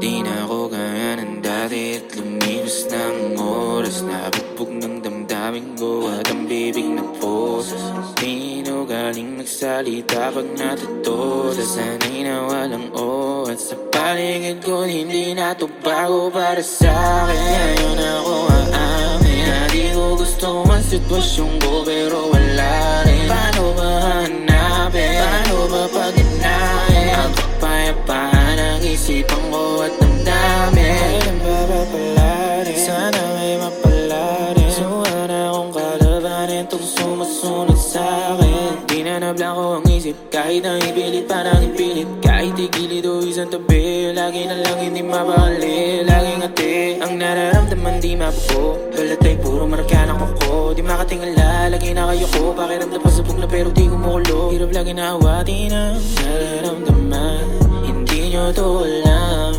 Di na ako ganyan dati At lumipas na ang oras. Nabugbog ng damdamin ko At ang bibig na poses. Di na galing magsalita Pag natuto Sanay na walang o At sa paligid ko Hindi na to bago para sa akin. Ngayon ako aamin Na di ko gusto ang sitwasyon ko Pero isipan ko at ang dami. Kailan ba papalarin? Sana may mapalarin Suwan akong kalabanin Itong sumusunod sa akin. Di na nablako ang isip Kahit ang ipilit parang ipilit. Kahit igilid o isang tabi Lagi na lang hindi mabali. Laging ate Ang nararamdaman di mapo Balat ay puro marka ng ako. Di makatingala Lagi na kayo ko. Pakiramdam pa sabog na pero di kumukulo Hirap lagi na awati na Nararamdaman nyo to alam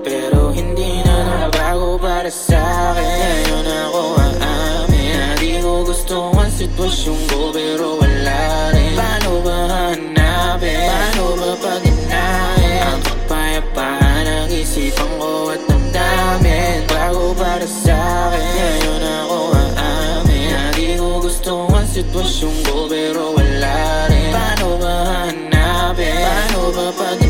pero hindi na nabago para sa Ngayon ako aamin Na di ko gusto ang sitwasyon ko Pero wala rin. Paano ba hanapin? Paano ba pag inahin? Ang kapayapaan ang isipan ko at ang damin Bago para sa Ngayon ako aamin Na di ko gusto ang sitwasyon ko Pero wala rin. Paano ba hanapin? Paano ba pag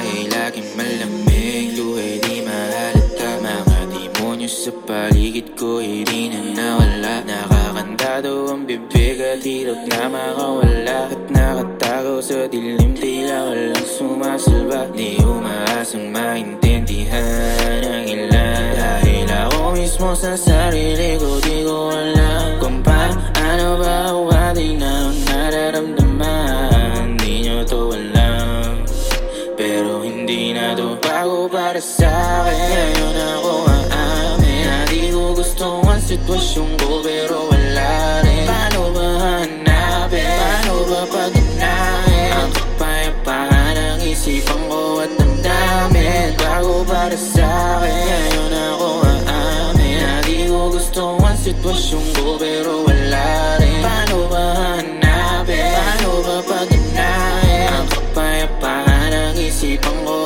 Kamay laging malamig, luhay di mahalata Mga demonyo sa paligid ko, hindi na nawala. Nakakandado ang bibig at hirap na makawala. At nakatago sa dilim, tila walang sumasalba. Di umaasang maintindihan ang ilan. Dahil ako mismo sa sarili ko, di ko alam masyado bago para sa'kin Ngayon ako ang amin Na di ko gusto ang sitwasyon ko pero wala rin Paano ba hanapin? Paano ba paginahin? Ang kapayapaan ang isipan ko at damdamin Bago para sa'kin Ngayon ako ang amin Na di ko gusto ang sitwasyon ko pero wala rin Paano ba hanapin? Paano ba paginahin? Ang kapayapaan ang isipan ko